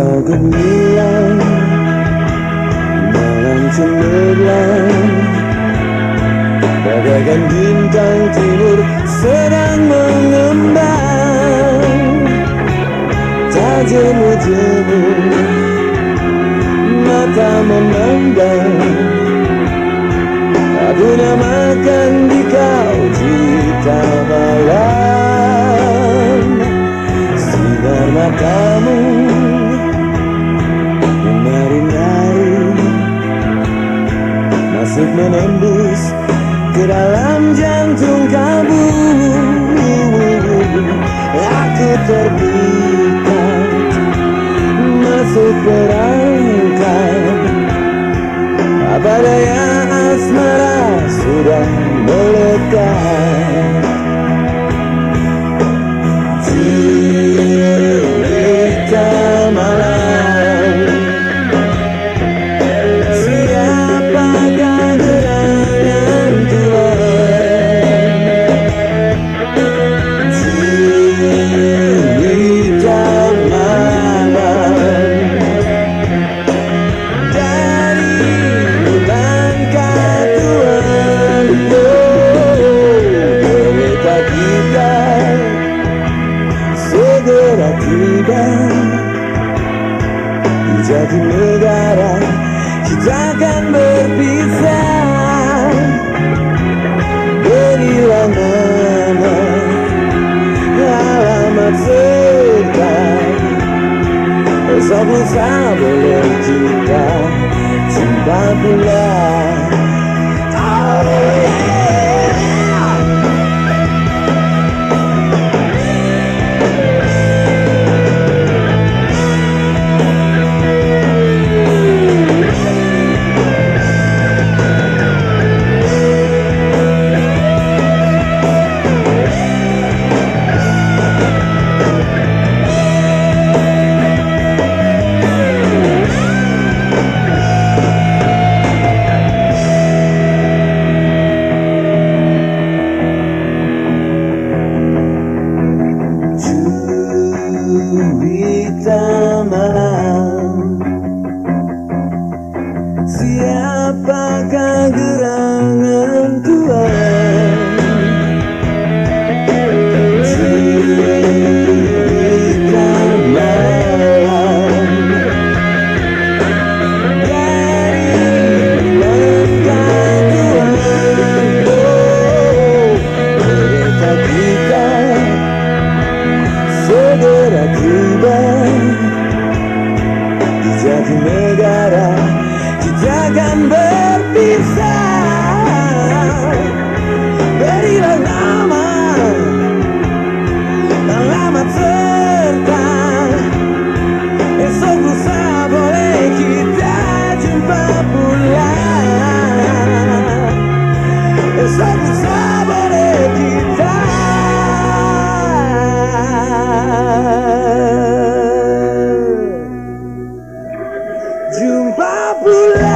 kau gemilang Malam cemerlang Bagaikan bintang tidur sedang mengembang. Tak jemu-jemu Mata memandang Aku namakan di kau cita malam. Sinar matamu Masuk menembus ke dalam jantung kamu. Aku terpikat masuk perangkap Apa daya asmara sudah melekat Di jati negara Kita akan berpisah. Berilah nama alamat serta. Esok lusa boleh kita cinta pula negara kita akan berpisah. Berilah nama alamat serta. Esok lusa boleh kita jumpa pula esok lusa boleh kita. Babylon.